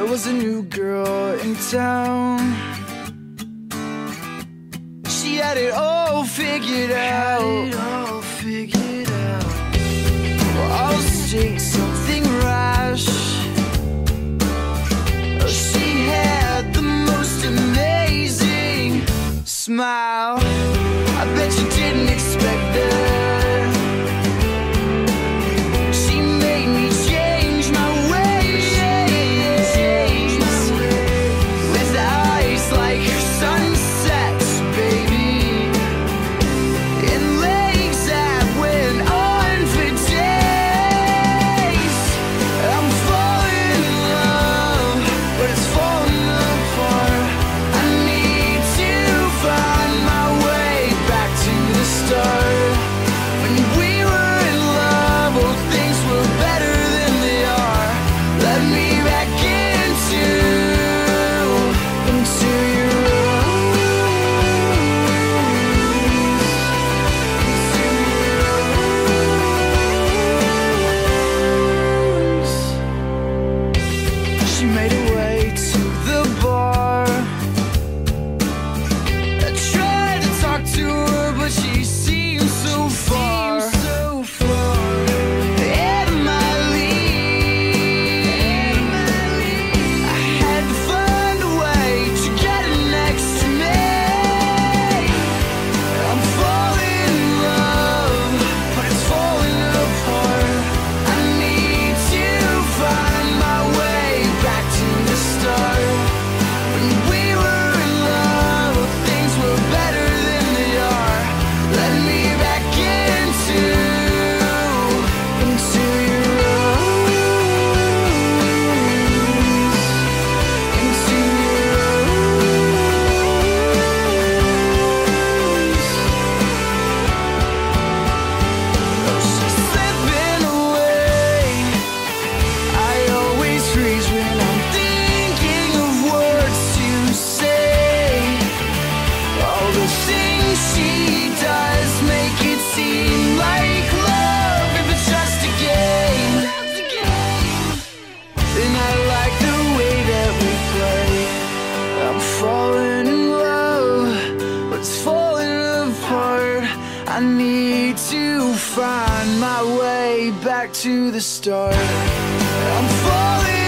There was a new girl in town. She had it all figured out. Had it all figured out. Well, I'll say something rash. She had the most amazing smile. need to find my way back to the start. I'm falling.